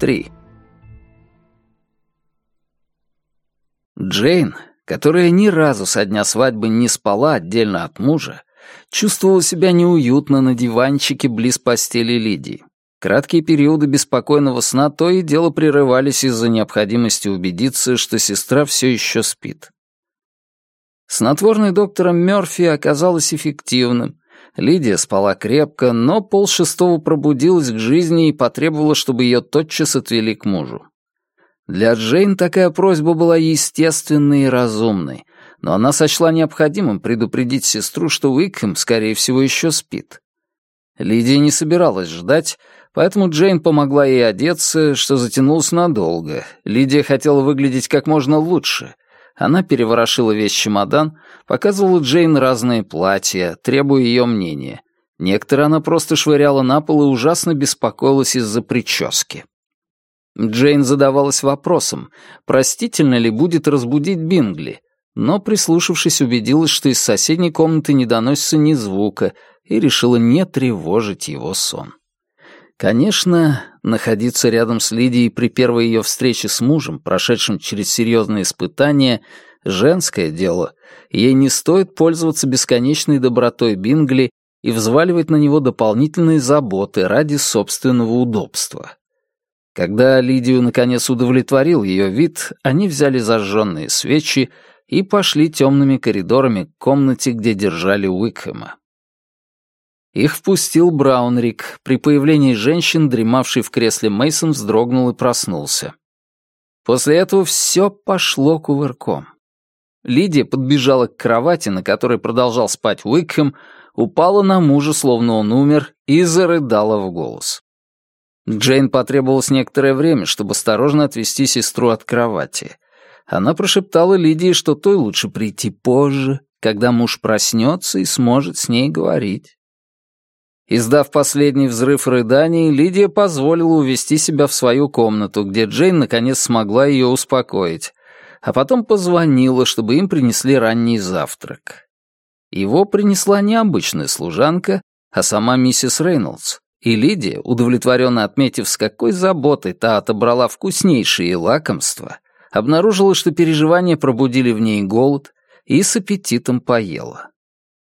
3. Джейн, которая ни разу со дня свадьбы не спала отдельно от мужа, чувствовала себя неуютно на диванчике близ постели Лидии. Краткие периоды беспокойного сна то и дело прерывались из-за необходимости убедиться, что сестра все еще спит. Снотворный доктором Мёрфи оказалось эффективным, Лидия спала крепко, но полшестого пробудилась к жизни и потребовала, чтобы ее тотчас отвели к мужу. Для Джейн такая просьба была естественной и разумной, но она сочла необходимым предупредить сестру, что Уикхэм, скорее всего, еще спит. Лидия не собиралась ждать, поэтому Джейн помогла ей одеться, что затянулось надолго. Лидия хотела выглядеть как можно лучше — она переворошила весь чемодан, показывала Джейн разные платья, требуя ее мнения. Некоторые она просто швыряла на пол и ужасно беспокоилась из-за прически. Джейн задавалась вопросом, простительно ли будет разбудить Бингли, но, прислушавшись, убедилась, что из соседней комнаты не доносится ни звука, и решила не тревожить его сон. Конечно, находиться рядом с Лидией при первой ее встрече с мужем, прошедшим через серьезные испытания, женское дело. Ей не стоит пользоваться бесконечной добротой Бингли и взваливать на него дополнительные заботы ради собственного удобства. Когда Лидию наконец удовлетворил ее вид, они взяли зажженные свечи и пошли темными коридорами к комнате, где держали Уикхэма. Их впустил Браунрик. При появлении женщин, дремавший в кресле Мейсон вздрогнул и проснулся. После этого все пошло кувырком. Лидия подбежала к кровати, на которой продолжал спать Уикхэм, упала на мужа, словно он умер, и зарыдала в голос. Джейн потребовалось некоторое время, чтобы осторожно отвести сестру от кровати. Она прошептала Лидии, что той лучше прийти позже, когда муж проснется и сможет с ней говорить. Издав последний взрыв рыданий, Лидия позволила увести себя в свою комнату, где Джейн наконец смогла ее успокоить, а потом позвонила, чтобы им принесли ранний завтрак. Его принесла необычная служанка, а сама миссис Рейнольдс. И Лидия, удовлетворенно отметив, с какой заботой та отобрала вкуснейшие лакомства, обнаружила, что переживания пробудили в ней голод и с аппетитом поела.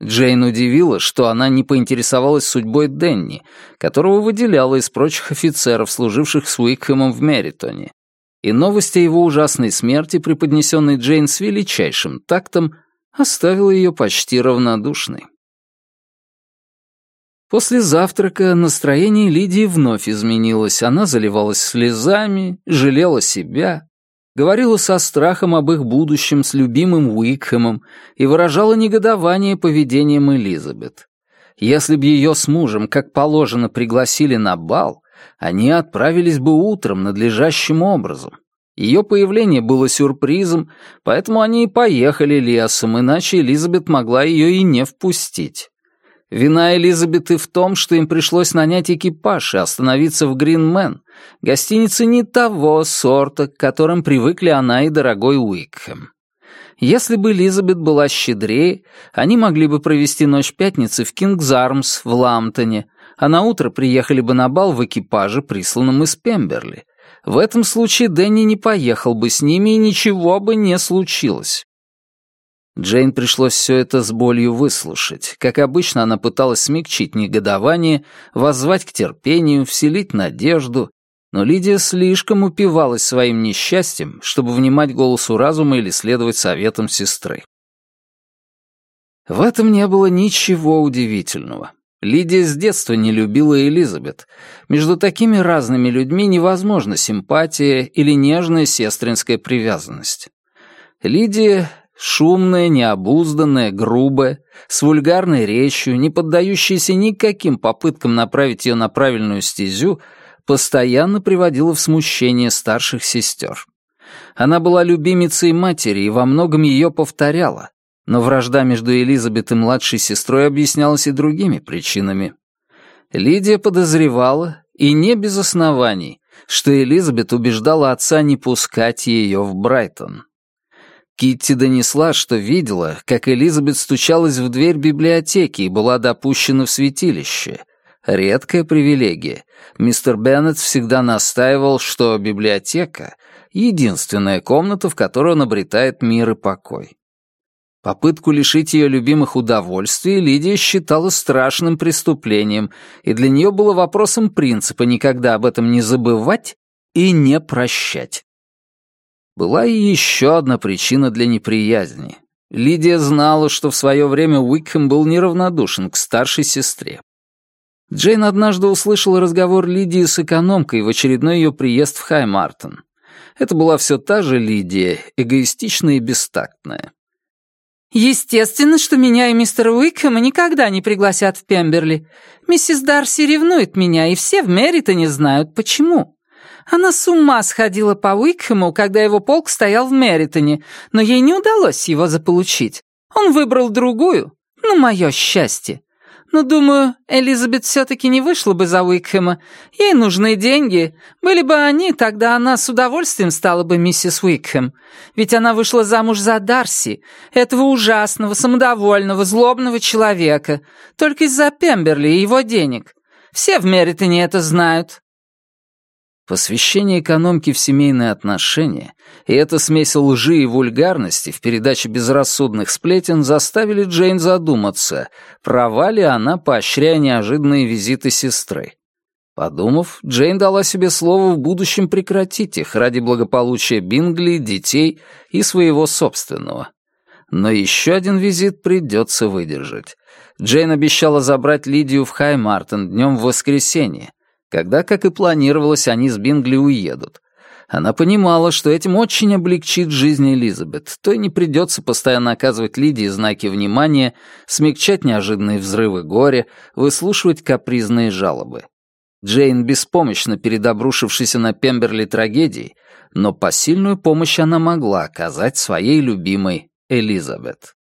Джейн удивило, что она не поинтересовалась судьбой Денни, которого выделяла из прочих офицеров, служивших с Уикхэмом в Меритоне. И новости о его ужасной смерти, преподнесенной Джейн с величайшим тактом, оставила ее почти равнодушной. После завтрака настроение Лидии вновь изменилось. Она заливалась слезами, жалела себя, говорила со страхом об их будущем с любимым Уикхэмом и выражала негодование поведением Элизабет. Если бы ее с мужем, как положено, пригласили на бал, они отправились бы утром надлежащим образом. Ее появление было сюрпризом, поэтому они и поехали лесом, иначе Элизабет могла ее и не впустить. Вина Элизабеты в том, что им пришлось нанять экипаж и остановиться в Гринмен, гостинице не того сорта, к которым привыкли она и дорогой Уикхэм. Если бы Элизабет была щедрее, они могли бы провести ночь пятницы в Кингзармс в Ламтоне, а на утро приехали бы на бал в экипаже, присланном из Пемберли. В этом случае Дэнни не поехал бы с ними и ничего бы не случилось. Джейн пришлось все это с болью выслушать. Как обычно, она пыталась смягчить негодование, воззвать к терпению, вселить надежду, но Лидия слишком упивалась своим несчастьем, чтобы внимать голосу разума или следовать советам сестры. В этом не было ничего удивительного. Лидия с детства не любила Элизабет. Между такими разными людьми невозможна симпатия или нежная сестринская привязанность. Лидия Шумная, необузданная, грубая, с вульгарной речью, не поддающаяся никаким попыткам направить ее на правильную стезю, постоянно приводила в смущение старших сестер. Она была любимицей матери и во многом ее повторяла, но вражда между Элизабет и младшей сестрой объяснялась и другими причинами. Лидия подозревала, и не без оснований, что Элизабет убеждала отца не пускать ее в Брайтон. Китти донесла, что видела, как Элизабет стучалась в дверь библиотеки и была допущена в святилище. Редкая привилегия. Мистер Беннет всегда настаивал, что библиотека — единственная комната, в которой он обретает мир и покой. Попытку лишить ее любимых удовольствий Лидия считала страшным преступлением, и для нее было вопросом принципа никогда об этом не забывать и не прощать. Была и еще одна причина для неприязни. Лидия знала, что в свое время Уикхэм был неравнодушен к старшей сестре. Джейн однажды услышала разговор Лидии с экономкой в очередной ее приезд в Хаймартон. Это была все та же Лидия, эгоистичная и бестактная. «Естественно, что меня и мистера Уикхэма никогда не пригласят в Пемберли. Миссис Дарси ревнует меня, и все в Меритоне знают, почему». Она с ума сходила по Уикхэму, когда его полк стоял в Меритоне, но ей не удалось его заполучить. Он выбрал другую, на мое счастье. Но, думаю, Элизабет все-таки не вышла бы за Уикхэма. Ей нужны деньги. Были бы они, тогда она с удовольствием стала бы миссис Уикхэм. Ведь она вышла замуж за Дарси, этого ужасного, самодовольного, злобного человека, только из-за Пемберли и его денег. Все в Меритоне это знают. Посвящение экономки в семейные отношения и эта смесь лжи и вульгарности в передаче безрассудных сплетен заставили Джейн задуматься, права ли она, поощряя неожиданные визиты сестры. Подумав, Джейн дала себе слово в будущем прекратить их ради благополучия Бингли, детей и своего собственного. Но еще один визит придется выдержать. Джейн обещала забрать Лидию в Хаймартен днем в воскресенье, когда, как и планировалось, они с Бингли уедут. Она понимала, что этим очень облегчит жизнь Элизабет, то и не придется постоянно оказывать Лидии знаки внимания, смягчать неожиданные взрывы горя, выслушивать капризные жалобы. Джейн беспомощна перед обрушившейся на Пемберли трагедией, но посильную помощь она могла оказать своей любимой Элизабет.